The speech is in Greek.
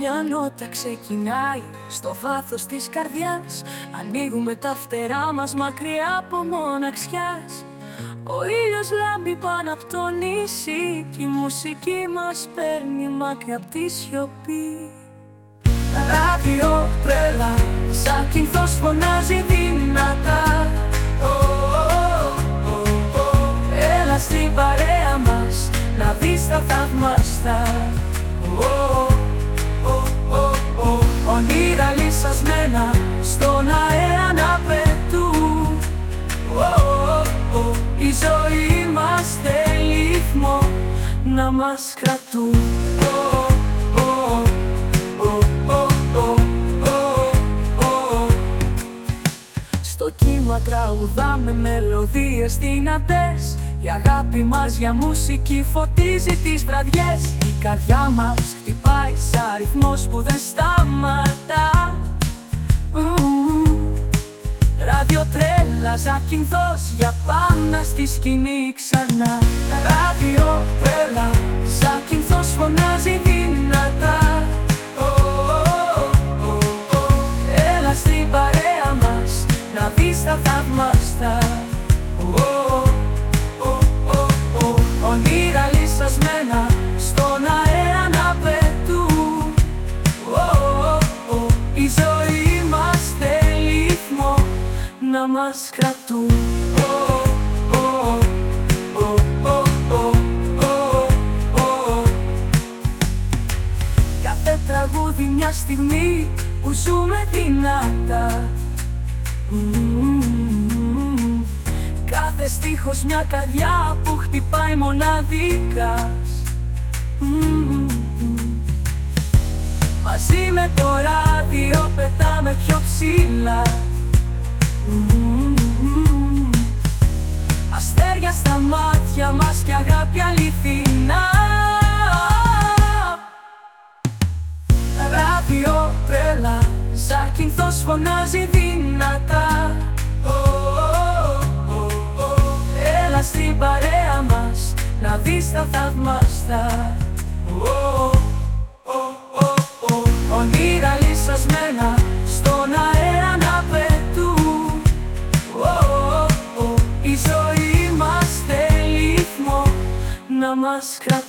Μια νότα ξεκινάει στο βάθος της καρδιάς. Ανοίγουμε τα φτερά μας μακριά από μοναξιάς. Ο ήλιος λάμπει πάνω από το νησί Κι η μουσική μας παίρνει μακριά από τη σιωπή. Ράδιο τρέλα, σαν κινθός φωνάζει δυνατά. Έλα στην παρέα μας, να δεις τα θαυμαστά Όνειρα λυσασμένα στον αέρα να πετούν. Η ζωή μας θέλει ρυθμό να μας κρατούν. Στο κύμα τραγουδάμε μελωδίες δυνατές. Η αγάπη μας για μουσική φωτίζει τις βραδιές Η καρδιά μας χτυπάει σαν αριθμός που δεν σταματά. Ραδιοτρέλα ζακινθός για πάντα στη σκηνή ξανά. Ραδιοτρέλα ζακινθός φωνάζει δυνατά. Έλα στην παρέα μας να δεις τα θαυμαστά να μας κρατούν Κάθε τραγούδι μια στιγμή που ζούμε δυνατά Μμμ. Κάθε στίχος μια καρδιά που χτυπάει μοναδικάς Μμμ. Μαζί με το ράδιο πετάμε πιο ψηλά Μμμ. Αστέρια στα μάτια μας και αγάπη αληθινά. Ράδιο τρέλα Ζάκυνθος φωνάζει δυνατά. Έλα στην παρέα μας να δεις τα θαυμαστά Όνειρα na máscara